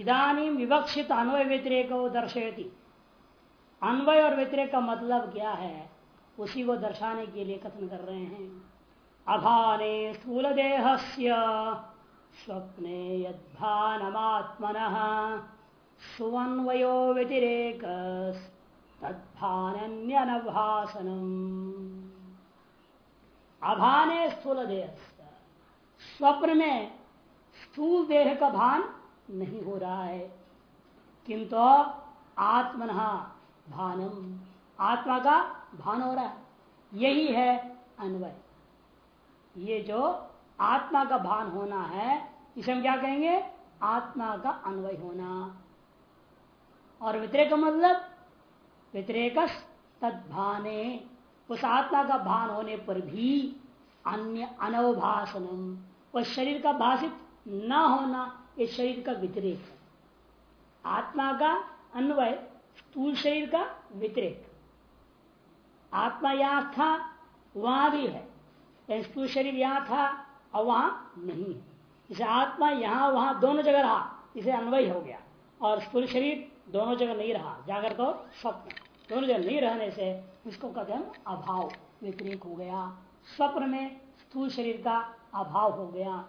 इधानी विवक्षित अन्वय व्यतिरेक दर्शयती। अन्वय और व्यतिरेक का मतलब क्या है? उसी को दर्शाने के लिए कथन कर रहे हैं। अभाने स्थूल देह स्वप्ने यद्भानमात्मन, सुवन्वयो व्यतिरेक तद्भान्यनभासनम अभाने स्थूल देह स्वप्न में स्थूल देह का भान नहीं हो रहा है। किंतु आत्मन भानम। आत्मा का भान हो रहा है। यही है अन्वय। ये जो आत्मा का भान होना है, इसे हम क्या कहेंगे? आत्मा का अन्वय होना। और व्यतिरेक मतलब? व्यतिरेक तद्भाने। उस आत्मा का भान होने पर भी अन्य अनवभाषणम वह शरीर का भाषित न होना। ये शरीर का व्यतिरेक है। आत्मा का अन्वय स्थूल शरीर का व्यतिरेक आत्मा यहाँ था, वहाँ भी है। स्थूल शरीर यहाँ था और वहाँ नहीं है। इसे आत्मा यहाँ वहाँ दोनों जगह रहा, इसे अन्वय हो गया। और स्थूल शरीर दोनों जगह नहीं रहा जागृत और स्वप्न। दोनों जगह नहीं रहने से इसको कहते हैं अभाव व्यतिरेक हो गया। स्वप्न में स्थूल शरीर का अभाव हो गया।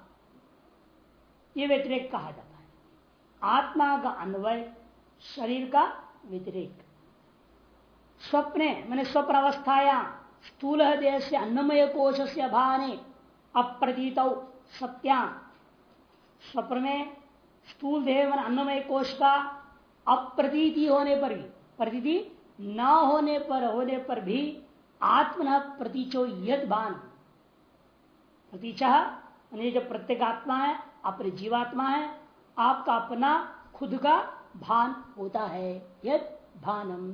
ये व्यतिरेक कहा जाता है। आत्मा का अन्वय शरीर का व्यतिरेक। स्वप्ने, मैंने स्वप्न अवस्थाया स्थूल देह से अन्नमय कोश से अभाने अप्रतीत सत्या। स्वप्न में स्थूल देह मन अन्नमय कोश का अप्रतीति होने पर भी, प्रतीति न होने पर होने पर भी आत्मन प्रतीचो यद भान प्रतीचा जो प्रत्येक आत्मा है अपने जीवात्मा है, आपका अपना खुद का भान होता है, यद भानम।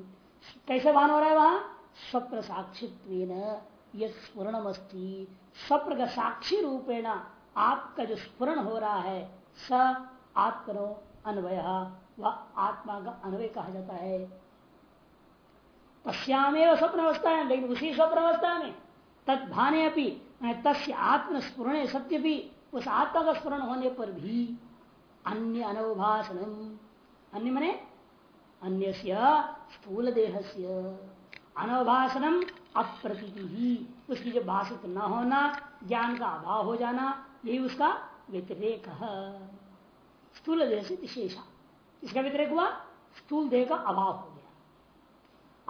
कैसे भान हो रहा है वहाँ? स्वप्न साक्षित्व स्फुरणमस्ती। स्वप्न का साक्षी रूपेण आपका जो स्फुरण हो रहा है, स आत्मनो अन्वय, वह आत्मा का अन्वय कहा जाता है। तस्यामेव स्वप्न अवस्था है लेकिन उसी स्वप्न अवस्था में तत्भाने अपनी तस्य आत्मस्फुरणे सत्य भी उस आत्मा का स्मरण होने पर भी अन्य अनवभाषणम अन्य मने? अन्य स्थूल देह से अनवभाषणम अप्रती ही उसकी जो भाषित न होना, ज्ञान का अभाव हो जाना, यही उसका व्यतिरेक स्थूल देह से विशेषा। इसका व्यतिरेक हुआ? स्थूल देह का अभाव हो गया।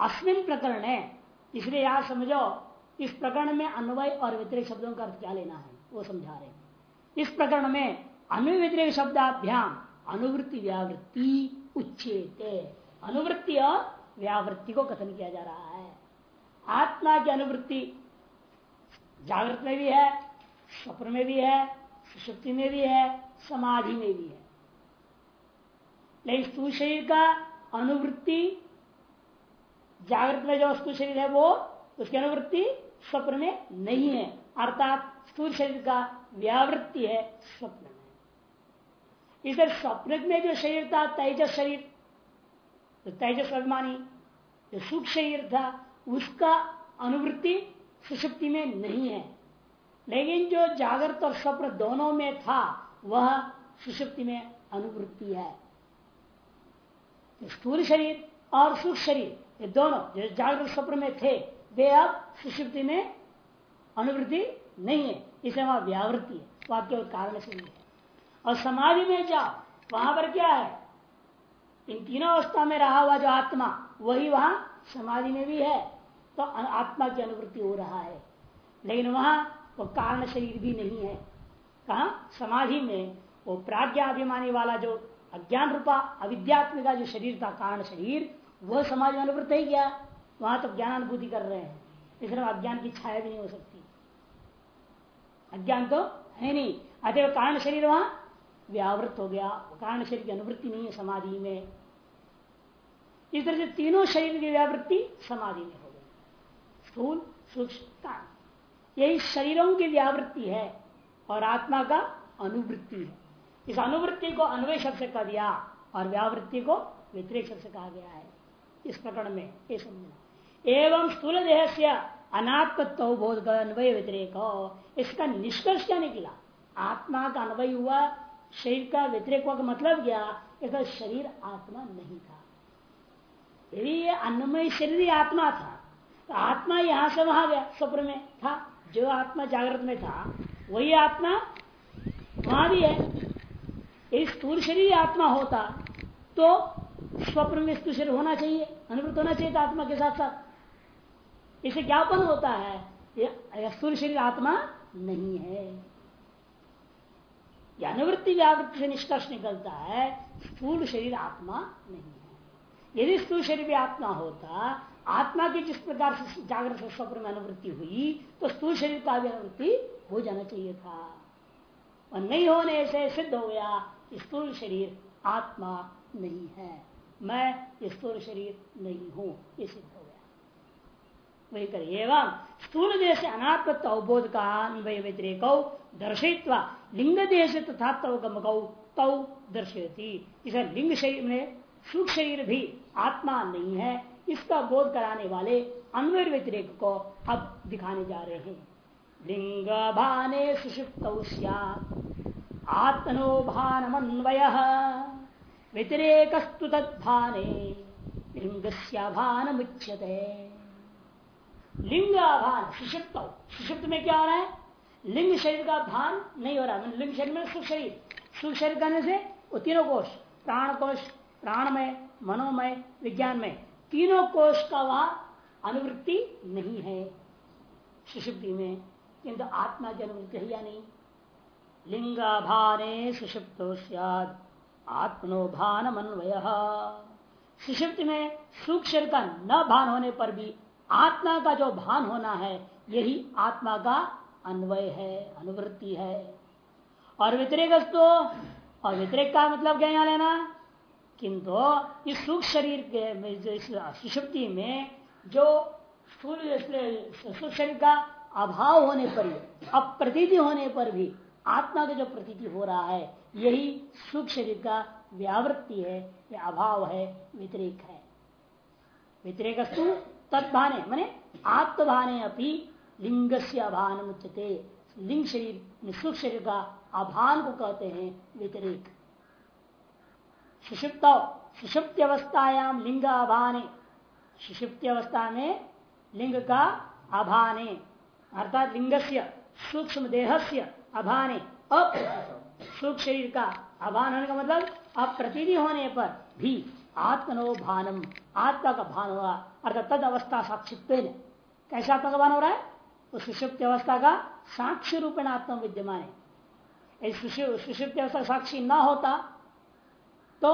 अस्मिन प्रकरण है इसलिए याद समझो, इस प्रकरण में अन्वय और व्यतिरिक शब्दों का अर्थ क्या लेना है? वो समझा रहे हैं। इस प्रकरण में अनुव्यतिरिक शब्दाभ्याम, अनुवृत्ति व्यावृत्ति उच्चेते। अनुवृत्ति और व्यावृत्ति को कथन किया जा रहा है। आत्मा की अनुवृत्ति जागृत में भी है, स्वप्न में भी है सुशक्ति में भी है, समाधि में भी है। लेकिन स्थूल शरीर का अनुवृत्ति जागृत में जो शरीर है वो, उसकी अनुवृत्ति स्वप्न में नहीं है। अर्थात स्थूल शरीर का व्यावृत्ति है स्वप्न में। इधर स्वप्न में जो शरीर था, तेजस शरीर तो तेजस अभिमानी, जो सुख शरीर था, उसका अनुवृत्ति सुशक्ति में नहीं है। लेकिन जो जागृत और स्वप्न दोनों में था, वह सुशक्ति में अनुवृत्ति है। तो स्थूल शरीर और सुख शरीर, ये दोनों जो जागृत स्वप्न में थे, वे अब सुशक्ति में अनुवृत्ति नहीं है, इसे वहाँ व्यावृत्ति है, वाक्य कारण से नहीं है। और समाधि में जाओ, वहाँ पर क्या है? इन तीनों अवस्था में रहा हुआ जो आत्मा, वही वहाँ समाधि में भी है तो आत्मा की अनुवृत्ति हो रहा है। लेकिन वहाँ वो कारण शरीर भी नहीं है। कहा? समाधि में वो प्राज्ञाभिमानी वाला जो अज्ञान रूपा, अविद्यात्मिका जो शरीर था, कारण शरीर, वह समाज में अनुवृत्त ही गया। वहाँ तो ज्ञानानुभूति कर रहे हैं। इसलिए अज्ञान की छाया भी नहीं हो सकती। अज्ञान तो है नहीं। अतः कारण शरीर वहाँ व्यावृत हो गया। कारण शरीर की अनुवृत्ति नहीं है, समाधि में। इस तरह से तीनों शरीर की व्यावृत्ति समाधि में हो गई। स्थूल, सूक्ष्म यही शरीरों की व्यावृत्ति है और आत्मा का अनुवृत्ति है। इस अनुवृत्ति को शब्द से कह दिया और व्यावृत्ति को व्यतिरिक से कहा गया है। इस प्रकरण में ये समझना। एवं स्थूल देह से अनात्मत्व बोध का अन्वय व्यतिरेक। इसका निष्कर्ष क्या निकला? आत्मा का अन्वय हुआ, शरीर का व्यतिरेक हुआ का मतलब क्या? इसका शरीर आत्मा नहीं था। यदि ये अन्नमय शरीर आत्मा था तो आत्मा यहाँ से वहाँ गया, स्वप्न में था। जो आत्मा जागृत में था, वही आत्मा वहाँ भी है। यदि स्थूल शरीर आत्मा होता तो स्वप्न में स्थूल शरीर होना चाहिए अनुभूत होना चाहिए आत्मा के साथ साथ इसे ज्ञापन होता है स्थूल शरीर आत्मा नहीं है। या अनुवृत्ति व्यावृत्ति से निष्कर्ष निकलता है, स्थूल शरीर आत्मा नहीं है। यदि स्थूल शरीर भी आत्मा होता, आत्मा की जिस प्रकार से जागृत स्वप्न में अनुवृत्ति हुई तो स्थूल शरीर का भी अनुवृत्ति हो जाना चाहिए था। और नहीं होने से सिद्ध हो गया स्थूल शरीर आत्मा नहीं है। मैं स्थूल शरीर नहीं हूँ ये सिद्ध वही कर एवं स्थूल देश अनात्मत्व अवबोध का अन्वय व्यतिरेक दर्शित्वा लिंग देश तथा तव गमकौ तौ दर्शयती। इसे लिंग शरीर में सुख शरीर भी आत्मा नहीं है। इसका बोध कराने वाले अन्वय व्यतिरेक को अब दिखाने जा रहे हैं। लिंग भाने सुषुप्त आत्मनो भानमन्वय व्यतिरेकस्तु तद्भाने। लिंग भान मुच्यते लिंग भान सुषुप्त सुषुप्त में क्या हो रहा है? लिंग शरीर का भान नहीं हो रहा। है लिंग शरीर में सुख शरीर सुख शरीर करने से वो तीनों कोष, प्राण कोष, प्राणमय, मनोमय विज्ञान में तीनों कोष का वहाँ अनुवृत्ति नहीं है। सुषुप्ति में किंतु आत्मा की अनुवृत्ति है या नहीं? लिंगाभाने सुषुप्त आत्मनो भान मनवय सुषुप्त में सूक्ष्म का न भान होने पर भी आत्मा का जो भान होना है, यही आत्मा का अन्वय है, अनुवृत्ति है। और व्यतिरेक तो और व्यतिरेक का मतलब क्या यहाँ लेना? किंतु इस सूक्ष्म शरीर के सुषुप्ति में जो स्थूल सूक्ष्म शरीर का अभाव होने पर भी, अप्रतीति होने पर भी आत्मा का जो प्रतीति हो रहा है, यही सूक्ष्म शरीर का व्यावृत्ति है, या अभाव है, व्यतिरेक है। व्यतिरेक तत्भाने मैंने आत्मभाने अपनी लिंग से अभान उच्चते लिंग शरीर सूक्ष्म शरीर का अभान को कहते हैं व्यतिरेक। सुषुप्त सुषुप्त अवस्थायाम लिंग अभाने। सुषुप्त अवस्था में लिंग का अभाने। अर्थात लिंग से सूक्ष्म देह से अभाने। अप सूक्ष्म शरीर का अभान होने का मतलब अप्रतिदि होने पर भी। आत्मनो भानम आत्मा का भान हुआ अर्थात तद अवस्था साक्षित्व कैसे आत्मा का भान हो रहा है? उस सुषुप्त अवस्था का साक्षी रूपेण आत्मा विद्यमान है। सुषुप्त अवस्था साक्षी ना होता तो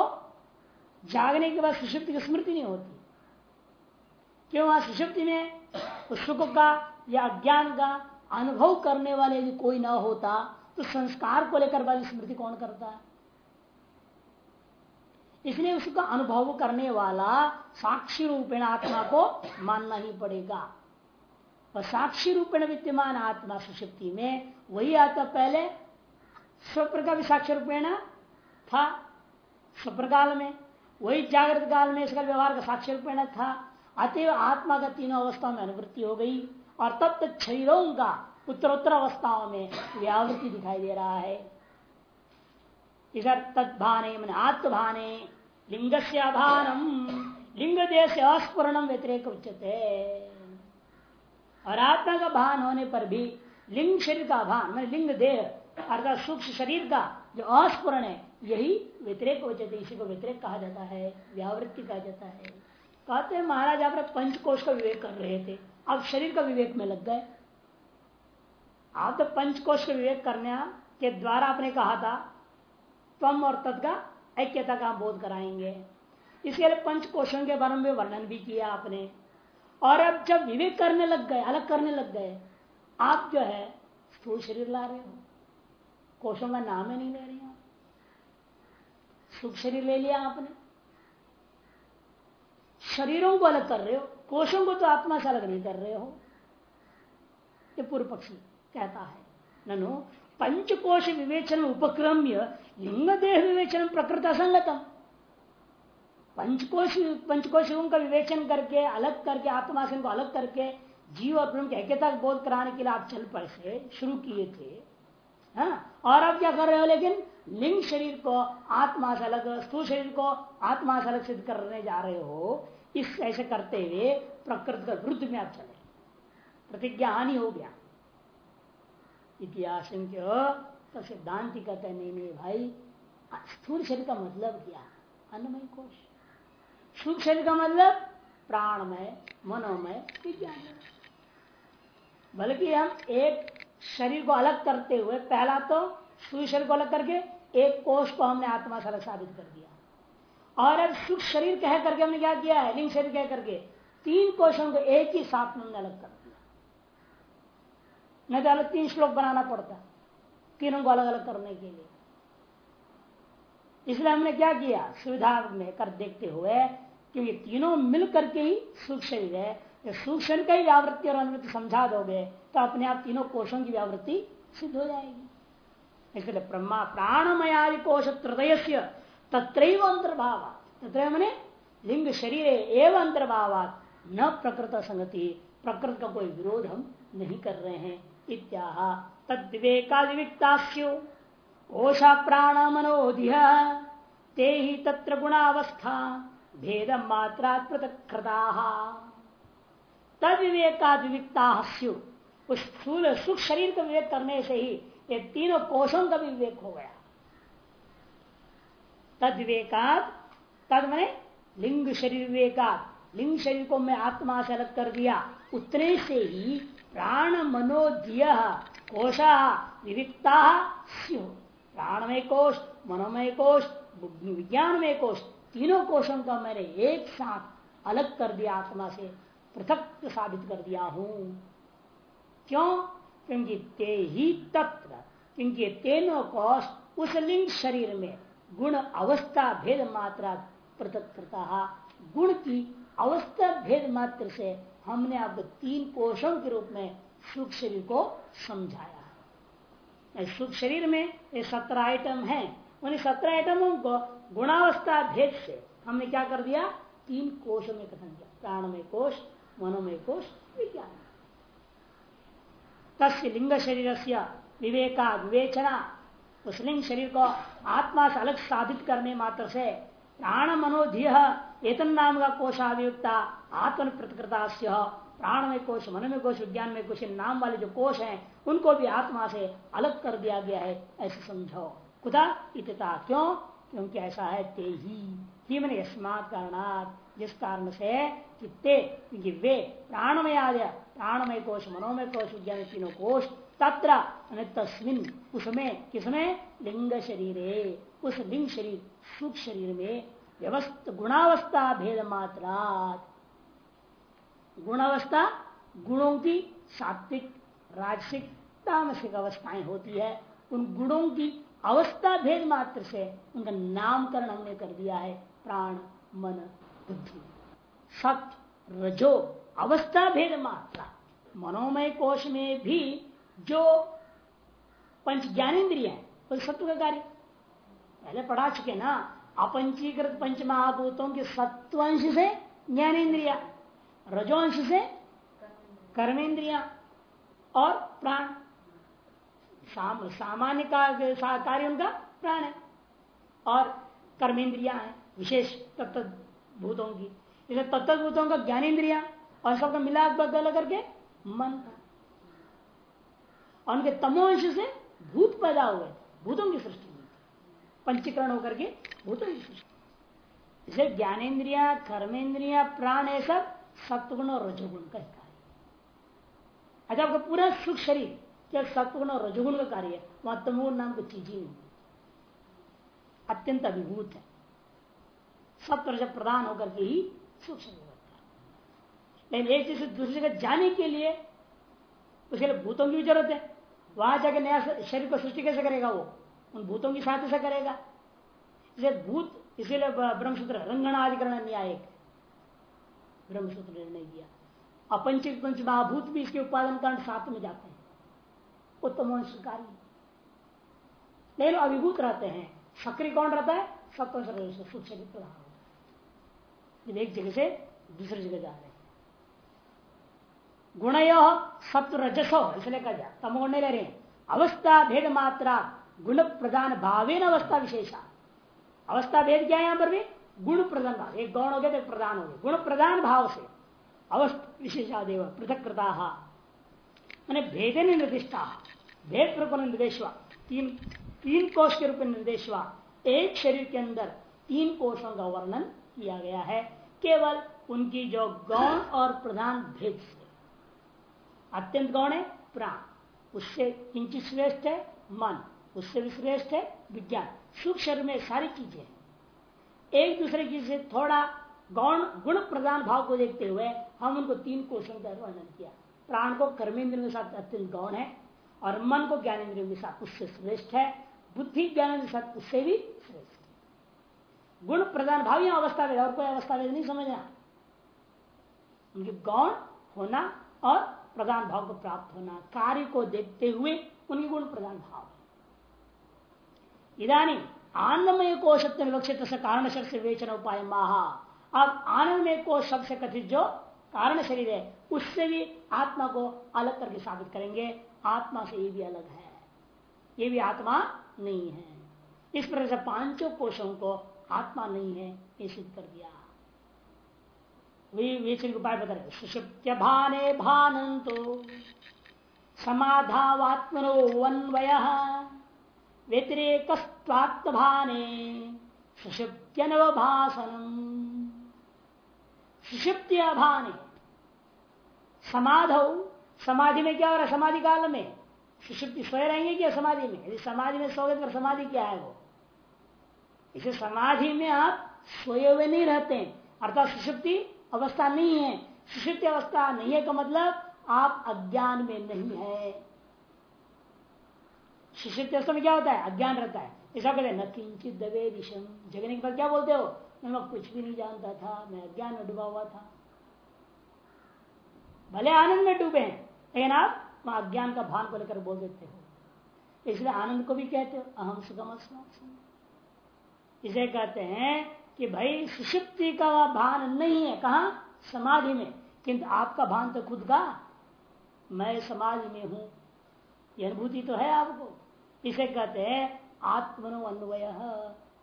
जागने के बाद सुषुप्ति की स्मृति नहीं होती। क्यों? वहाँ सुषुप्ति में उस सुख का या अज्ञान का अनुभव करने वाले यदि कोई ना होता तो संस्कार को लेकर वाली स्मृति कौन करता? है इसलिए उसका अनुभव करने वाला साक्षी रूपेण आत्मा को मानना ही पड़ेगा। और साक्षी रूपेण विद्यमान आत्मा सुषुप्ति में वही आता पहले स्वप्न का भी साक्षी रूपेण था स्वप्न काल में। वही जागृत काल में इसका व्यवहार का साक्षी रूपेण था। अतएव आत्मा का तीनों अवस्थाओं में अनुवृत्ति हो गई और तब तक शरीरों का उत्तरोत्तर अवस्थाओं में व्यावृत्ति दिखाई दे रहा है। इधर तत्भाने मन आत्मभाने लिंग से अभानम लिंग देश अस्पूर्णम व्यतिरेक उच्चते और आत्मा का भान होने पर भी लिंग शरीर का भान मैं लिंग देह अर्थात सूक्ष्म शरीर का जो अस्पुरण है, यही व्यतिरेक जाते इसी को व्यतिरेक कहा जाता है, व्यावृत्ति कहा जाता है। कहते हैं, महाराज, आप पंचकोश का विवेक कर रहे थे अब शरीर का विवेक में लग गए। आप तो पंचकोश का विवेक करने के द्वारा आपने कहा था तम और तद का ऐक्यता का बोध कराएँगे। इसके लिए पंच कोशों के बारे में वर्णन भी किया आपने। और अब जब विवेक करने लग गए, अलग करने लग गए, आप जो है, स्थूल शरीर ला रहे हो। कोशों का नाम ही नहीं ले रही हो सुख शरीर ले लिया आपने। शरीरों को अलग कर रहे हो कोशों को तो आत्मा से अलग नहीं कर रहे हो। ये पूर्व पक्षी कहता है, ननु पंचकोश विवेचन उपक्रम्य लिंग देह विवेचन प्रकृत असंगतम पंचकोश पंचकोशों का विवेचन करके अलग करके आत्मा से अलग करके जीव और ब्रह्म के ऐक्यता बोध कराने के लिए आप चल पड़े शुरू किए थे हा? और अब क्या कर रहे हो लेकिन लिंग शरीर को आत्मा से अलग स्थूल शरीर को आत्मा से अलग सिद्ध करने जा रहे हो इस ऐसे करते हुए प्रकृति का विरुद्ध में आप चले प्रतिज्ञा हानि हो गया इतिहास तो सिद्धांति कहते नहीं नहीं भाई। स्थूल शरीर का मतलब क्या? अन्नमय कोश। सूक्ष्म शरीर का मतलब प्राणमय, मनोमय विज्ञान। बल्कि हम एक शरीर को अलग करते हुए, पहला तो सूर्य शरीर को अलग करके एक कोष को हमने आत्मा से साबित कर दिया। और अब सुख शरीर कह करके हमने क्या किया है? लिंग शरीर कह करके। तीन कोषों को एक ही साथ में हमने अलग कर दिया। नहीं तो अलग तीन श्लोक बनाना पड़ता, तीनों को अलग अलग करने के लिए। इसलिए हमने क्या किया? सुविधा में कर देखते हुए क्योंकि तीनों मिल करके ही सुख शरीर है। सुख शरीर का ही व्यावृत्ति और अनुवृत्ति समझा दोगे तो अपने आप तीनों कोषों की व्यावृत्ति सिद्ध हो जाएगी। इसलिए ब्रह्मा प्राणमयादि कोश त्रदय से तत्र अंतर्भाव तत्र मैंने लिंग शरीर एवं अंतर्भाव न प्रकृत संगति, प्रकृत का कोई विरोध हम नहीं कर रहे हैं। इत्याह। तद ओषा प्राण मनोधिय ते ही तत्र गुणावस्था। भेद मात्रा पृथकृता तद विवेकादिविकता उस स्थूल सुख शरीर का विवेक करने से ही ये तीनों कोशों का भी विवेक हो गया। तद विवेकात तद मैंने लिंग शरीर विवेकात। लिंग शरीर को मैं आत्मा से अलग कर दिया। उतने से ही प्राण मनोधिय कोशा विविधता विविकता प्राणमय कोष मनोमय कोष विज्ञानमय कोष तीनों कोषों का मैंने एक साथ अलग कर दिया, आत्मा से पृथक साबित कर दिया हूँ। क्यों? क्योंकि ते ही तत्व क्योंकि तीनों कोष उस लिंग शरीर में गुण, अवस्था, भेद, मात्रा पृथक करता गुण की अवस्था भेद मात्र से हमने अब तीन कोषों के रूप में सुख शरीर को समझाया। सुख शरीर में ये सत्रह आइटम है। उन सत्रह आइटमों को गुणावस्था भेद से हमने क्या कर दिया? तीन कोषों में कथन किया। प्राणमय कोष, मनोमय कोष, विज्ञान। तस्य लिंग शरीर से विवेका विवेचना। उस लिंग शरीर को आत्मा से अलग साबित करने मात्र से प्राण मनोधिय एतन नाम का कोशाभियुक्ता आत्म प्रतिकृता प्राणमय कोश मनोमय कोश विज्ञान में कुछ नाम वाले जो कोश हैं, उनको भी आत्मा से अलग कर दिया गया है, ऐसे समझो। कुदा? इतता। क्यों? क्योंकि ऐसा है ते ही ही मैंने अस्मात कारणात, जिस कारण से कि ते क्योंकि वे प्राण में प्राणमय आदि प्राणमय कोश मनोमय कोश विज्ञान तीनों कोश, तत्र तस्मिन, उसमें, किसमें? लिंग शरीर। उस लिंग शरीर सुख शरीर में गुणावस्था भेद मात्रा गुणावस्था गुणों की सात्विक, राजसिक, तामसिक अवस्थाएँ होती है। उन गुणों की अवस्था भेद मात्र से उनका नामकरण हमने कर दिया है, प्राण, मन, बुद्धि। सत्य रजो, अवस्था भेद मात्रा मनोमय कोश में भी जो पंच ज्ञानेन्द्रिय है, वो सत्व का कार्य। पहले पढ़ा चुके ना अपंचीकृत पंच महाभूतों के सत्वंश से ज्ञानेन्द्रिया रजोंश से कर्मेंद्रिया और प्राण। साम, सामान्य का कार्य उनका प्राण है और कर्मेंद्रिया है विशेष तत्त भूतों की। इसे तत्त भूतों का ज्ञानेन्द्रिया और सबका मिला बदल करके मन का। उनके तमोंश से भूत पैदा हुए भूतों की सृष्टि। पंचीकरण होकर के की सृष्टि इसे ज्ञानेन्द्रिया कर्मेंद्रिया प्राण, ये सब सत्वगुण और रजोगुण का कार्य अच्छा आपका पूरा सुख शरीर क्या सत्वगुण और रजोगुण का कार्य है, वहाँ तमोगुण नाम की चीज़ ही नहीं अत्यंत अभिभूत है। सत्व प्रदान होकर के ही सुख शरीर होता है। लेकिन एक चीज़ से दूसरी जगह जाने के लिए उसके लिए भूतों की भी ज़रूरत है। वहाँ जाके नया शरीर को सृष्टि कैसे करेगा वो? उन भूतों की सहायता से करेगा। इसे भूत इसीलिए ब्रह्मसूत्र रंगणाधिकरण न्याय ब्रह्मसूत्र निर्णय दिया अपंचित पंच महाभूत भी इसके उत्पादन कारण साथ में जाते हैं। उत्तम कार्य लेकिन अभिभूत रहते हैं। सक्रिय कौन रहता है? जब एक जगह से दूसरी जगह जा रहे हैं। गुण सत्व रजसो, इसलिए कहा जाए तमोगुण ले रहे हैं। अवस्था भेद मात्रा, गुण प्रधान भावेन अवस्था विशेषा। अवस्था भेद क्या है यहाँ पर भी? गुण प्रधान एक गौण हो गया तो प्रधान हो गया। गुण प्रधान भाव से अवस्था विशेषादेव पृथक कृता मैंने भेदन निर्दिष्टा। भेद प्रकरण निर्देश तीन तीन कोष के रूप में निर्देश एक शरीर के अंदर तीन कोषों का वर्णन किया गया है। केवल उनकी जो गौण और प्रधान भेद से। अत्यंत गौण है प्राण। उससे किंचित श्रेष्ठ है मन। उससे भी श्रेष्ठ है, विज्ञान। शरीर में सारी चीज़ें एक दूसरे की से थोड़ा गौण, गुण प्रधान भाव को देखते हुए हम उनको तीन कोषों का वर्णन किया। प्राण को कर्मेंद्र के साथ अत्यंत गौण है और मन को ज्ञानेन्द्रियों के साथ उससे श्रेष्ठ है। बुद्धि ज्ञान के साथ उससे भी श्रेष्ठ गुण प्रधान भाव या अवस्था वेद और कोई अवस्था वेद नहीं समझना। उनके गौण होना और प्रधान भाव को प्राप्त होना, कार्य को देखते हुए उनके गुण प्रधान भाव इधानी आनंदमय कोश विवक्षित कारण शब्द से विवेचन उपाय महा अब आनंदमय कोश शब्द से कथित जो कारण शरीर है उससे भी आत्मा को अलग करके साबित करेंगे। आत्मा से ये भी अलग है। ये भी आत्मा नहीं है। इस प्रकार से पाँचों कोशों को आत्मा नहीं है, ये सिद्ध कर दिया। उपाय बता रहे सुषुप्त्य भाने भानंतो, समाधावात्मनो वन्वय। व्यतिरेकस्वात्मभाने सुषुप्त्यनवभाषणम सुषुप्त्य भाने समाधौ समाधि में क्या हो रहा है? समाधि काल में। सुषुप्ति सोए रहेंगे क्या समाधि में? यदि समाधि में सोए तो समाधि क्या है वो? इसे समाधि में आप सोए हुए नहीं रहते अर्थात सुषुप्ति अवस्था नहीं है। सुषुप्ति अवस्था नहीं है का मतलब आप अज्ञान में नहीं है। अवस्था में क्या होता है? अज्ञान रहता है। ऐसा कहते हैं, न किंचित दबे दिशम जगने के बाद क्या बोलते हो? मैं कुछ भी नहीं जानता था। मैं अज्ञान में डूबा हुआ था। भले आनंद में डूबे हैं, लेकिन आप वहाँ अज्ञान का भान को लेकर बोल देते हो। इसलिए आनंद को भी कहते हो अहम सुगम इसे कहते हैं कि भाई सुषुप्ति का भान नहीं है। कहा? समाधि में। किंतु आपका भान तो खुद का। मैं समाधि में हूँ। यह अनुभूति तो है आपको। इसे कहते हैं आत्मनो अन्वय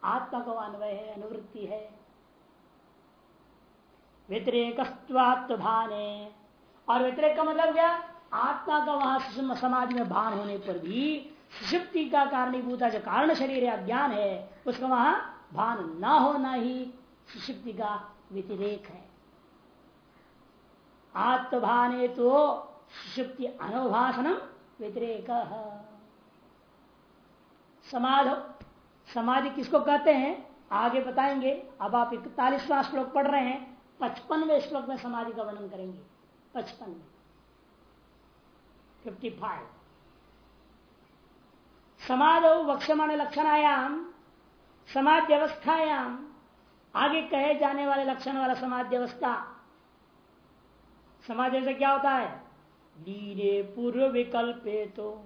आत्मा का अन्वय है अनुवृत्ति है। व्यतिरेक भाने और व्यतिरेक का मतलब क्या? आत्मा का वहाँ समाज में भान होने पर भी सुषुप्ति का कारणीभूत जो कारण शरीर है अज्ञान है, उसका वहाँ भान न होना ही सुषुप्ति का व्यतिरेक है। आत्मभाने तो सुषुप्ति अनोभाषणम व्यतिरेक। समाधो समाधि किसको कहते हैं? आगे बताएँगे। अब आप इकतालीसवां श्लोक पढ़ रहे हैं। पचपनवे श्लोक में समाधि का वर्णन करेंगे। पचपन में। फिफ्टी फाइव समाध वक्षमाण लक्षणायाम समाज व्यवस्थायाम आगे कहे जाने वाले लक्षण वाला समाज व्यवस्था समाज व्यवस्था क्या होता है? पूर्व विकल्पे तो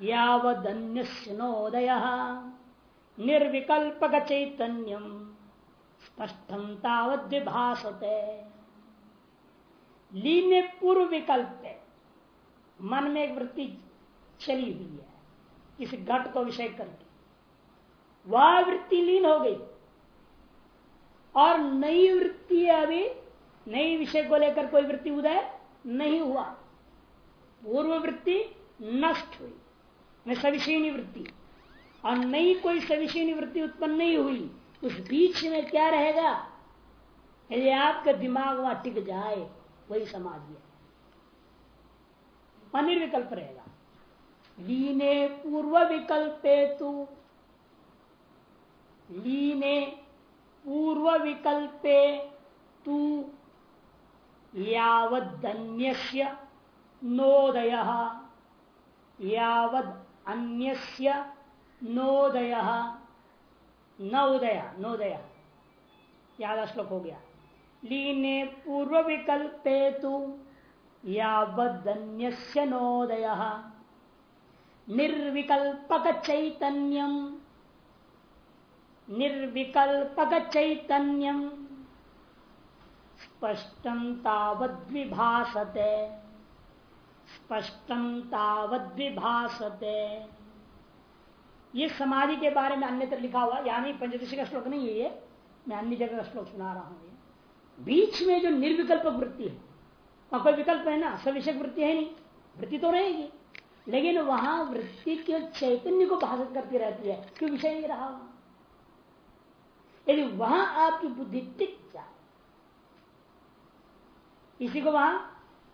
यावदन्योदय निर्विकल्पक चैतन्यम स्पष्टम तावत विभाषते लीन पूर्व विकल्प मन में एक वृत्ति चली हुई है। किसी घट को विषय करके। वह वृत्ति लीन हो गई। और नई वृत्ति अभी, नई विषय को लेकर कोई वृत्ति उदय नहीं हुआ। पूर्व वृत्ति नष्ट हुई। न सविषयनी वृत्ति और नई कोई सविषयनी वृत्ति उत्पन्न नहीं हुई, उस बीच में क्या रहेगा? यदि आपका दिमाग वहाँ टिक जाए, वही समाधि है अनिर्विकल्प रहेगा। लीने पूर्व विकल्पे तु। लीने पूर्व विकल्पे तु। यावदन्य नोदय। यावद अन्य नोदय न उदय, नोदय। याद श्लोक हो गया। लीने पूर्व विकल्पे तु यावदन्य नोदय। निर्विकल्पक चैतन्यम निर्विकल्पक चैतन्यम स्पष्टम तावद्विभासते। स्पष्टम तावद्विभासते ये समाधि के बारे में अन्यत्र लिखा हुआ, यानी पंचदशी का श्लोक नहीं है ये, मैं अन्य जगह का श्लोक सुना रहा हूँ बीच में जो निर्विकल्प वृत्ति है वहाँ कोई विकल्प है ना सविषय वृत्ति है नहीं, वृत्ति तो रहेगी। लेकिन वहाँ वृत्ति के चैतन्य को बाधित करती रहती है, क्यों विषय नहीं रहा? वहाँ यदि वहाँ आपकी बुद्धि टिक जाए, इसी को वहाँ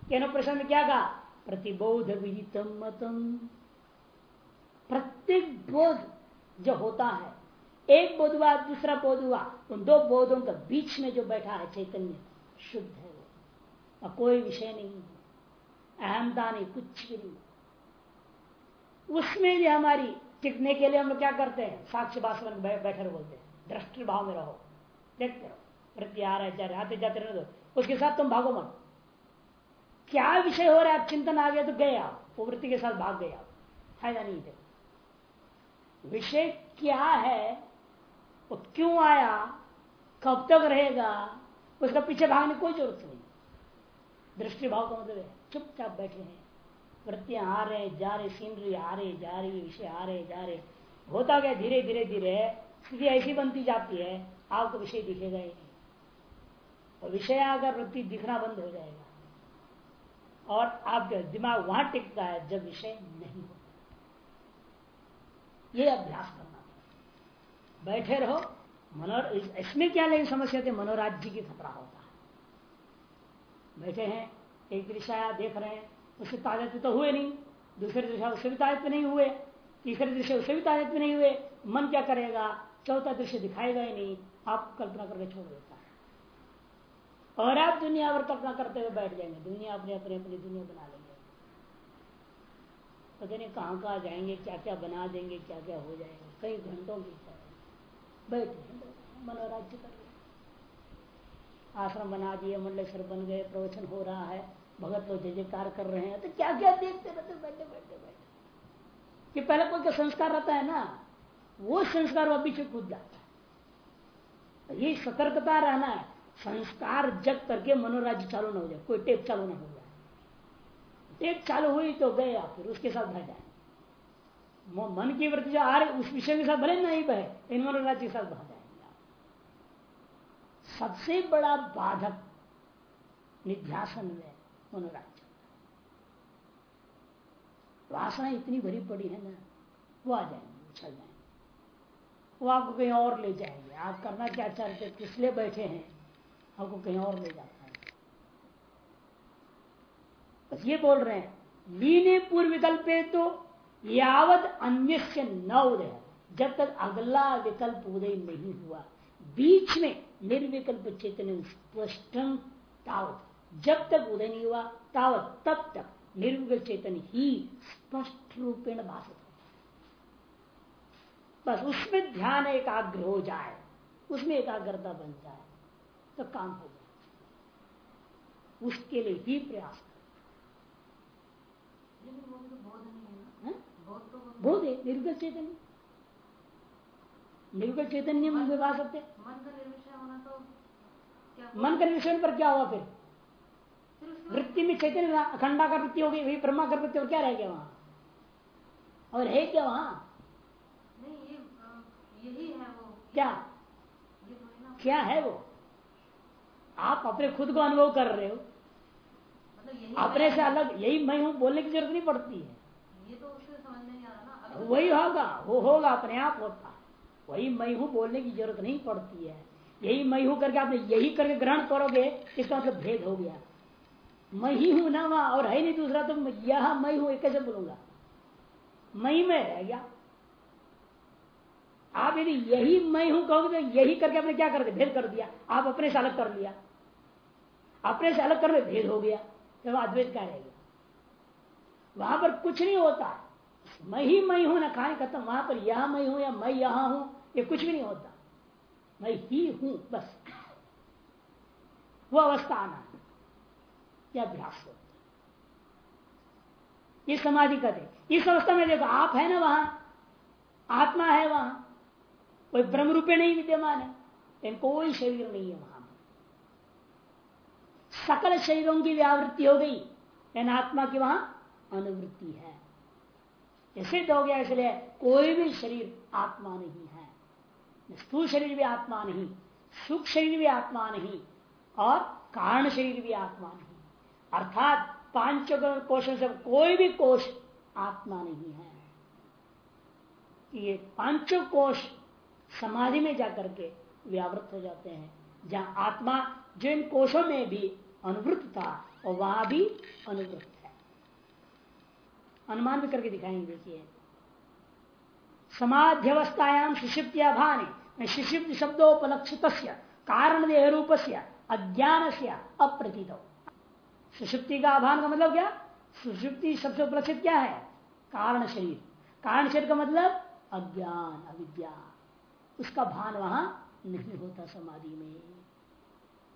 केनो प्रश्न में क्या कहा? प्रतिबोध विहितम मतम। प्रत्येक बोध जो होता है, एक बोध हुआ, दूसरा बोध हुआ उन दो बोधों के बीच में जो बैठा है चैतन्य, शुद्ध है वो। और कोई विषय नहीं है, अहमता नहीं, कुछ भी नहीं। उसमें भी हमारी टिकने के लिए हम लोग क्या करते हैं? साक्ष्य भाषण बैठे बोलते हैं। दृष्टि भाव में रहो। देखते रहो। रहे आते जाते रहो उसके साथ तुम भागो मत। क्या विषय हो रहा है? आप चिंतन आ गया तो गए आप। वो वृत्ति के साथ भाग गए आप। फ़ायदा नहीं थे विषय क्या है? वो क्यों आया? कब तक रहेगा? उसका पीछे भागने कोई ज़रूरत नहीं। दृष्टि भाव का मतलब चुपचाप बैठे हैं। वृत्तियाँ आ रहे जा रहे सीनरी आ रहे जा रही विषय आ रहे जा रहे होता गया धीरे धीरे धीरे। स्थिति ऐसी बनती जाती है, आपको विषय दिखेगा ही नहीं। और विषय आकर वृत्ति दिखना बंद हो जाएगा। और आपका दिमाग वहाँ टिकता है जब विषय नहीं होता। ये अभ्यास करना बैठे रहो, मनोर, इसमें क्या लेकिन समस्या थे मनोराज्य की खतरा होता है। बैठे हैं, एक दृश्य देख रहे हैं, उससे ताजत तो हुए नहीं। दूसरे दिशा उससे भी ताजत नहीं हुए। तीसरे दृश्य उससे भी ताजत नहीं हुए। मन क्या करेगा? चौथा दृश्य दिखाएगा ही नहीं। आप कल्पना करके छोड़ देता और आप दुनिया भर कल्पना करते हुए बैठ जाएँगे। दुनिया अपने अपने, अपनी दुनिया बना लेंगे। पता नहीं कहाँ कहाँ जाएँगे क्या क्या बना देंगे क्या क्या हो जाएगा। कई घंटों की बैठे मनोराज्य कर आश्रम बना दिए मंडलेश्वर बन गए, प्रवचन हो रहा है, भगत लोग जय जयकार कर रहे हैं। तो क्या क्या देखते रहते बैठे बैठे बैठे। कि पहले कोई का संस्कार रहता है ना, वो संस्कार वो पीछे कूद जाता है। ये सतर्कता रहना है। संस्कार जग करके मनोराज्य चालू ना हो जाए, कोई टेप चालू ना हो जाए। टेप चालू हुई तो गए आप फिर उसके साथ बह जाए। मन की वृत्ति जो आ रही उस विषय के साथ भले नहीं बहे इन मनोराज्य के साथ बह जाएँगे आप सबसे बड़ा बाधक निध्यासन में मनोराज्य। वासना इतनी भरी पड़ी है ना, वो आ जाएँगे उछल जाएँगे। वो आपको कहीं और ले जाएँगे। आप करना क्या चाहते किस लिए बैठे हैं? आपको कहीं और ले जाता है। बस ये बोल रहे हैं, लीने पूर्व विकल्प तो यावत अन्य न उदय। जब तक अगला विकल्प उदय नहीं हुआ, बीच में निर्विकल्प चेतन स्पष्ट तावत जब तक उदय नहीं हुआ, तावत तब तक निर्विकल्प चेतन ही स्पष्ट रूपेण भाषित बस उसमें ध्यान एकाग्र हो जाए, उसमें एकाग्रता बन जाए। तो काम हो गया उसके लिए ही प्रयास बोध है निर्गत चैतन्य। निर्गत चैतन्य में विवाह सकते मन का निर्विषय होना तो मन का निर्विषय पर क्या हुआ फिर? वृत्ति में चैतन्य अखंडा का वृत्ति हो गई वही ब्रह्मा का वृत्ति और क्या रह गया वहाँ? और है क्या वहाँ? यही है वो। क्या? क्या है वो? आप अपने खुद को अनुभव कर रहे हो। मतलब अपने से अलग यही मैं हूँ बोलने की ज़रूरत नहीं पड़ती है। ये तो समझ नहीं आ रहा ना। वही होगा वो होगा अपने आप होता। वही मैं हूँ बोलने की ज़रूरत नहीं पड़ती है। यही मैं हूँ करके आप यही करके ग्रहण करोगे इसका मतलब भेद हो गया। मैं ही हूँ ना वहाँ और है नहीं दूसरा तो यह मैं हूँ कैसे बोलूँगा। मैं में रह गया आप यदि यही मैं हूँ कहोगे तो यही करके आपने क्या कर दिया? भेद कर दिया। आप अपने से अलग कर लिया। अपने से अलग कर करने भेद हो गया तो अद्वैत क्या रहेगा वहाँ पर कुछ नहीं होता। मैं ही मैं हूँ, ना खाए खत्म। वहाँ पर यह मैं हूँ या मैं यहाँ हूँ, ये कुछ भी नहीं होता। मैं ही हूँ, बस। वो अवस्था आना यह अभ्यास होता ये समाधि कहते इस अवस्था में देखो, आप है ना वहाँ। आत्मा है वहाँ। कोई ब्रह्म रूपे नहीं विद्यमान है। कोई शरीर नहीं है वहाँ। सकल शरीरों की व्यावृत्ति हो गई। आत्मा की वहाँ अनुवृत्ति है। सिद्ध हो गया, इसलिए कोई भी शरीर आत्मा नहीं है। स्थूल शरीर भी आत्मा नहीं सुख शरीर भी आत्मा नहीं, और कारण शरीर भी आत्मा नहीं। अर्थात पाँच कोशों से कोई भी कोष आत्मा नहीं है। ये पाँचों कोष समाधि में जाकर के व्यावृत हो जाते हैं। जहाँ आत्मा जो इन कोशों में भी अनुवृत्त था और वहाँ भी अनुवृत्त है। अनुमान भी करके दिखाएँगे देखिए समाध्यवस्थायाम शिशिप्तिया भाने शिशिप्त शब्दोपलक्षित कारण देह रूप से अज्ञान से अप्रतीत। सुषुप्ति का आभान का मतलब क्या? सुषुप्ति सबसे उपलक्षित क्या है? कारण शरीर। कारण शरीर का मतलब अज्ञान, अविद्या। उसका भान वहाँ नहीं होता समाधि में।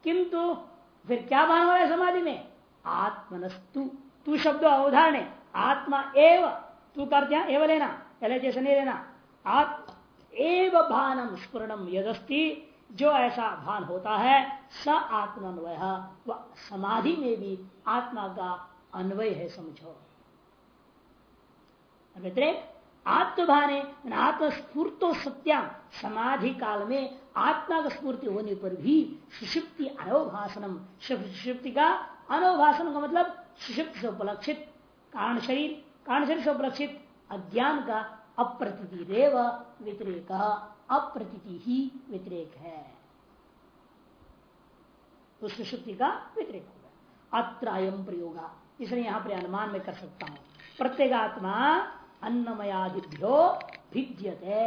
किंतु फिर क्या भान हो है समाधि में? आत्मनस्तु। तू शब्द अवधारण है। आत्मा एव, तू कर दिया, एवं लेना, पहले जैसे नहीं लेना। आत्म एव भानम स्पूर्णम यदस्ती, जो ऐसा भान होता है, स आत्मान्वय, वह समाधि में भी आत्मा का अन्वय है समझो। व्यतिरेक आत्मभाने आत्मस्फूर्तो सत्याम समाधि काल में आत्मा का स्फूर्ति होने पर भी सुषुप्ति अनोभाषणम सुषुप्ति का अनोभाषण का मतलब सुषुप्ति से उपलक्षित, कारण शरीर कारण शरीर से उपलक्षित, अज्ञान का अप्रती रेव व्यतिरेक अप्रती ही व्यतिरेक है। तो सुषुप्ति का व्यतिरेक होगा। अत्र प्रयोग। इसलिए यहाँ पर अनुमान में कर सकता हूँ। प्रत्येगात्मा अन्नमयादिभ्यो भिद्यते।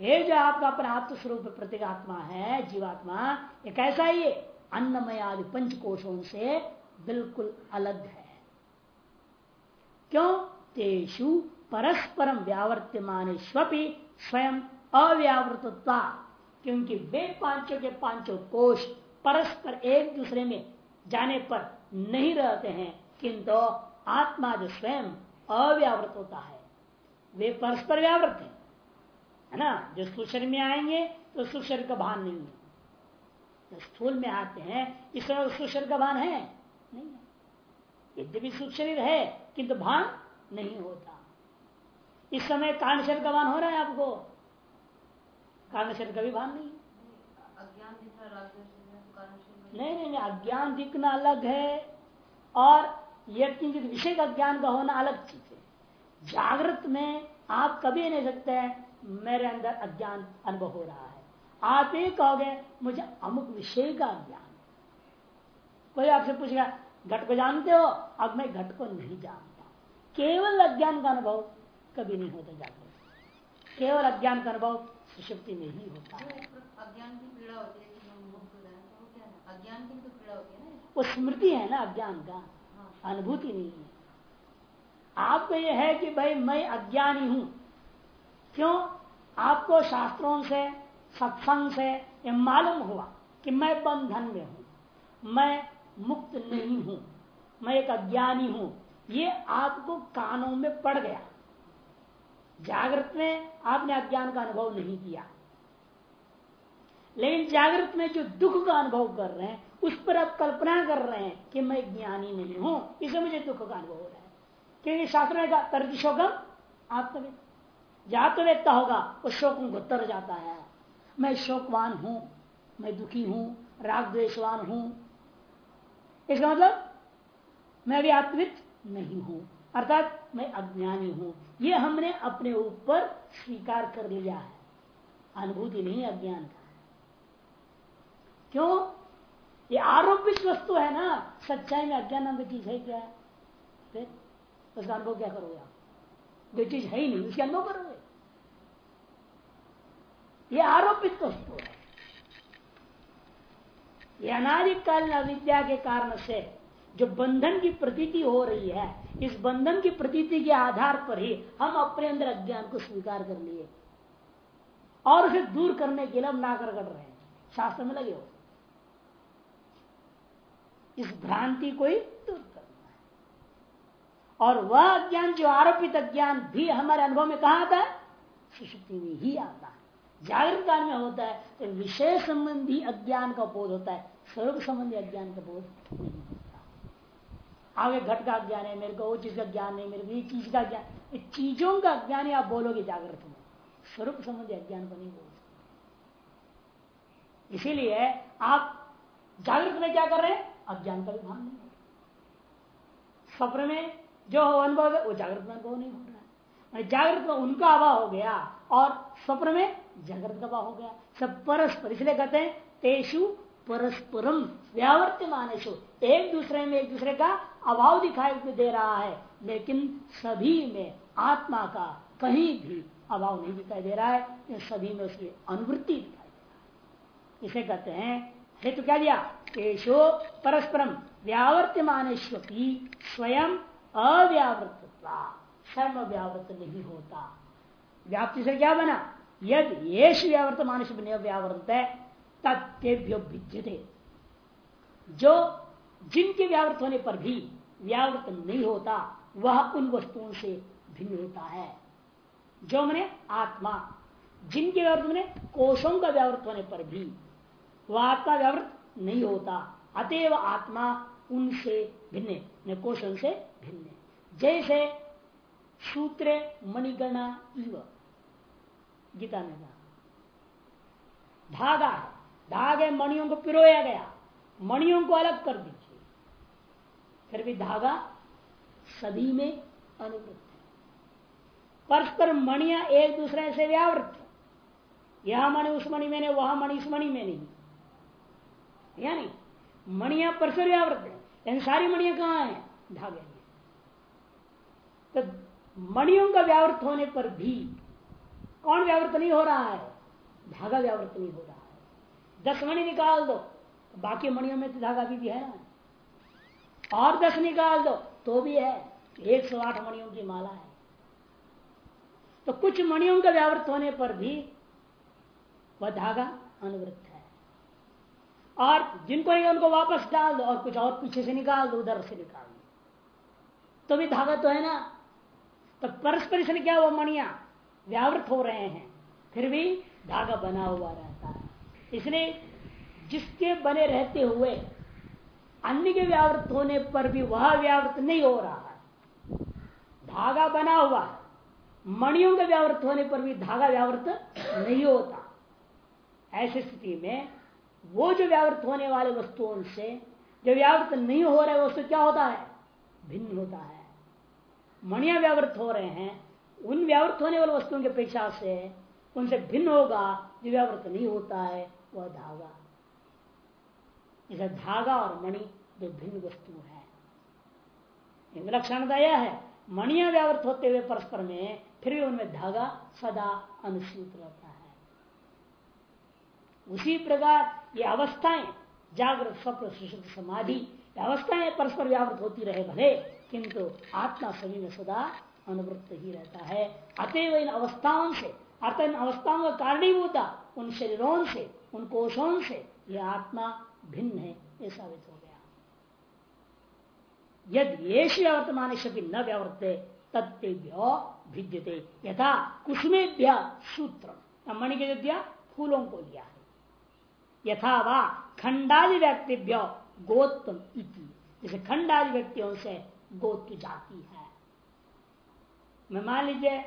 ये जो आपका अपना आत्मस्वरूप प्रत्येगात्मा है, जीवात्मा, ये कैसा ये? अन्नमयादि पंच कोशों से बिल्कुल अलग है। क्यों? तेषु परस्परम व्यावर्त्यमान स्वयं अव्यावृतत्वा, क्योंकि वे पाँचों के पाँचों कोष परस्पर एक दूसरे में जाने पर नहीं रहते हैं, किंतु आत्मा जो स्वयं अव्यावृत होता है। वे परस्पर व्यावृत है है ना? जो स्थूल शरीर में आएँगे तो स्थूल शरीर का भान नहीं है। जो स्थूल में आते हैं इस समय स्थूल शरीर का भान है? नहीं है। यद्यपि स्थूल शरीर है किंतु भान नहीं होता। इस समय कारण शरीर का भान हो रहा है आपको? कारण शरीर का भी भान नहीं नहीं नहीं नहीं अज्ञान दिखना अलग है और यह किंचित विषय का ज्ञान का होना अलग चीज़ है। जागृत में आप कभी नहीं सकते हैं मेरे अंदर अज्ञान अनुभव हो रहा है। आप ये कहोगे मुझे अमुक विषय का ज्ञान। कोई आपसे पूछेगा घट को जानते हो? अब मैं घट को नहीं जानता। केवल अज्ञान का अनुभव कभी नहीं होता जागृत। केवल अज्ञान का अनुभव सुषुप्ति में ही होता है। अज्ञान की पीड़ा होती है तो अज्ञान की तो पीड़ा होती है ना। वो स्मृति है ना अज्ञान का। अनुभूति नहीं है। आपको यह है कि भाई मैं अज्ञानी हूँ। क्यों? आपको शास्त्रों से, सत्संग से ये मालूम हुआ कि मैं बंधन में हूँ। मैं मुक्त नहीं हूँ। मैं एक अज्ञानी हूँ। ये आपको कानों में पड़ गया। जागृत में आपने अज्ञान का अनुभव नहीं किया। लेकिन जागृत में जो दुख का अनुभव कर रहे हैं उस पर आप कल्पना कर रहे हैं कि मैं ज्ञानी नहीं हूँ। इसे मुझे दुख का अनुभव हो रहा है। क्योंकि शास्त्र कहा, तरज शोकम आत्मवेद। जातवेदता होगा, वो शोक को तर जाता है। मैं शोकवान हूँ, मैं दुखी हूँ, राग द्वेशवान हूँ। इसका मतलब मैं भी आत्मित नहीं हूँ, अर्थात मैं अज्ञानी हूँ। ये हमने अपने ऊपर स्वीकार कर लिया है। अनुभूति नहीं अज्ञान का। क्यों? ये आरोपित वस्तु है ना? सच्चाई में अज्ञान नाम की चीज़ है क्या? फिर उसका अनुभव क्या करोगे आप? जो चीज़ है ही नहीं, उसके अनुभव करोगे? ये आरोपित वस्तु है। ये अनादिकालीन अविद्या के कारण से जो बंधन की प्रतीति हो रही है, इस बंधन की प्रतीति के आधार पर ही हम अपने अंदर अज्ञान को स्वीकार कर लिए। और उसे दूर करने के लिए हम नाकर कर रहे हैं। शास्त्र में लगे हो। इस भ्रांति को ही दूर करना है। और वह अज्ञान जो आरोपित अज्ञान भी हमारे अनुभव में कहा आता है? सुशक्ति में ही आता है। जागृत काल में होता है तो विषय संबंधी अज्ञान का बोध होता है। स्वरूप संबंधी अज्ञान का बोध नहीं होता। आगे घट का ज्ञान है, मेरे को वो चीज़ का ज्ञान नहीं, मेरे को ये चीज़ का ज्ञान। चीज़ों का ज्ञान आप बोलोगे जागृत में। स्वरूप संबंधी अज्ञान को नहीं बोल सकते। इसीलिए आप जागृत में क्या कर रहे हैं? अज्ञान का भी भान नहीं हो। स्वप्न में जो अनुभव है, वो जागृत में अनुभव नहीं हो रहा है। जागृत में उनका अभाव हो गया और स्वप्न में जागृत का अभाव हो गया। सब परस्पर, इसलिए कहते हैं, तेषु परस्परम व्यावर्त मानेशु एक दूसरे में एक दूसरे का अभाव दिखाई दे रहा है, लेकिन सभी में आत्मा का कहीं भी अभाव नहीं दिखाई दे रहा है सभी में उसकी अनुवृत्ति दिखाई दे रहा है। इसे कहते हैं हेतु क्या दिया केशो परस्परम व्यावर्त्यमानेश्वरी स्वयं अव्यावृत स्वयं व्यावृत नहीं होता। व्याप्ति से क्या बना? यद येष व्यावर्त मानस व्यावृत है तत्भ्यो जो जिनके व्यावृत होने पर भी व्यावृत नहीं होता, वह उन वस्तुओं से भिन्न होता है। जो मैंने आत्मा, जिनके व्यावृत मैंने कोशों का व्यावृत होने पर भी वह आत्मा व्यावृत नहीं होता। अतएव आत्मा उनसे भिन्न कोशों से भिन्न जैसे सूत्र मणिगणा इव, गीता में कहा। धागा है। धागे मणियों को पिरोया गया। मणियों को अलग कर दीजिए। फिर भी धागा सभी में अनुवृत्त है। परस्पर मणिया एक दूसरे से व्यावृत यह मणि उस मणि में नहीं, वह मणि इस मणि में नहीं। यानी मणिया परस्पर व्यावृत है। सारी मणिया कहाँ है? धागे में तो मणियों का व्यावृत होने पर भी कौन व्यावृत नहीं हो रहा है? धागा व्यावृत नहीं हो रहा है। दस मणि निकाल दो तो बाकी मणियों में तो धागा भी, भी है ना। और दस निकाल दो तो भी है। एक सौ आठ मणियों की माला है। तो कुछ मणियों का व्यावृत होने पर भी वह धागा अनुवृत्त है और जिनको नहीं उनको वापस डाल दो और कुछ और पीछे से निकाल दो, उधर से निकाल दो। तो भी धागा तो है ना? तो परस्पर इसने क्या वो मणिया, व्यावृत हो रहे हैं। फिर भी धागा बना हुआ रहता है। इसलिए जिसके बने रहते हुए अन्य के व्यावृत होने पर भी वह व्यावृत नहीं हो रहा है। धागा बना हुआ है। मणियों के व्यावृत होने पर भी धागा व्यावृत नहीं होता। ऐसी स्थिति में वो जो व्यावृत होने वाले वस्तुओं से, जो व्यावृत नहीं हो रहे वस्तु क्या होता है? भिन्न होता है। मणिया व्यावृत हो रहे हैं, उन व्यावृत होने वाले वस्तुओं की अपेक्षा से उनसे भिन्न होगा, जो व्यावृत नहीं होता है, वह धागा। इसे धागा और मणि दो भिन्न वस्तु है। विलक्षणता यह है, मणिया व्यावृत होते हुए परस्पर में, फिर भी उनमें धागा सदा अनुसूत रहता है। उसी प्रकार ये अवस्थाएँ, जागृत स्वप्न सुशुद्ध समाधि अवस्थाएँ परस्पर व्यावृत होती रहे भले, किंतु आत्मा सभी में सदा अनुवृत्त ही रहता है। अतएव इन अवस्थाओं से अतः इन अवस्थाओं का कारणीभूता, उन शरीरों से, उन कोशों से यह आत्मा भिन्न है, ये साबित हो गया। यदि ये शक्ति न व्यावृत्ते तत्व्य भिद्यते। यथा कुसुमेभ्य सूत्र मणि के दिया फूलों को लिया। यथा वा खंडादि व्यक्तिभ्य गोत्तम इति। जैसे खंडादि व्यक्तियों से गोत्र जाती है। मैं मान लीजिए,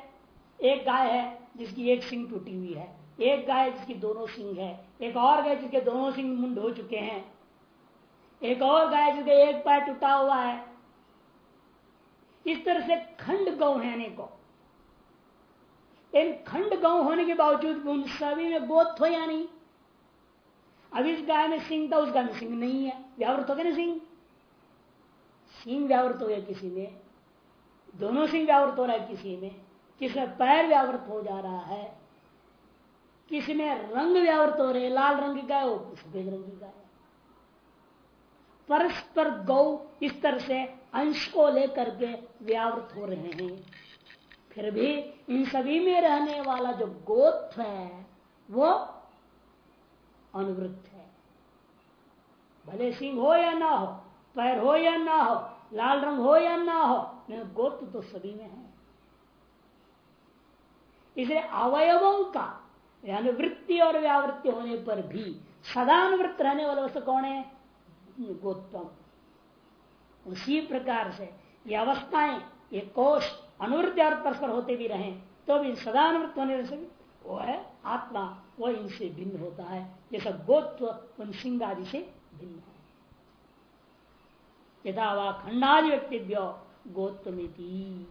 एक गाय है जिसकी एक सिंह टूटी हुई है, एक गाय जिसकी दोनों सिंह है, एक और गाय जिसके दोनों सिंह मुंड हो चुके हैं, एक और गाय जिसके एक पैर टूटा हुआ है। इस तरह से खंड गौ है अनेकों। इन खंड गौ होने के बावजूद उन सभी में गोत हो या नहीं? अब इस गाय में सिंह था, उस गाय में सिंह नहीं है। व्यावृत हो गया ना सिंह? सिंह व्यावृत हो गया किसी में। दोनों सिंह व्यावृत हो रहा है किसी में। किसी में पैर व्यावृत हो जा रहा है, किसी में रंग व्यावृत हो रहे लाल रंग की गाय हो, सफ़ेद रंग की गाय। परस्पर गौ इस तरह से अंश को लेकर के व्यावृत हो रहे हैं। फिर भी इन सभी में रहने वाला जो गोत्र है, वो अनुवृत्त है। भले सिंह हो या ना हो, पैर हो या ना हो, लाल रंग हो या ना हो गोत्र तो सभी में है। इसलिए अवयवों का अनुवृत्ति और व्यावृत्ति होने पर भी सदानुवृत्त रहने वाला वस्तु कौन है? गोत्तम। उसी प्रकार से ये अवस्थाएँ, ये कोष अनुवृत्ति और परस्पर होते भी रहे तो भी सदानुवृत्त होने से वो है आत्मा। वो इनसे भिन्न होता है। जैसा गोत्व उन सिंह आदि से भिन्न है। यथा वह खंडादि व्यक्ति गोत्वमिति।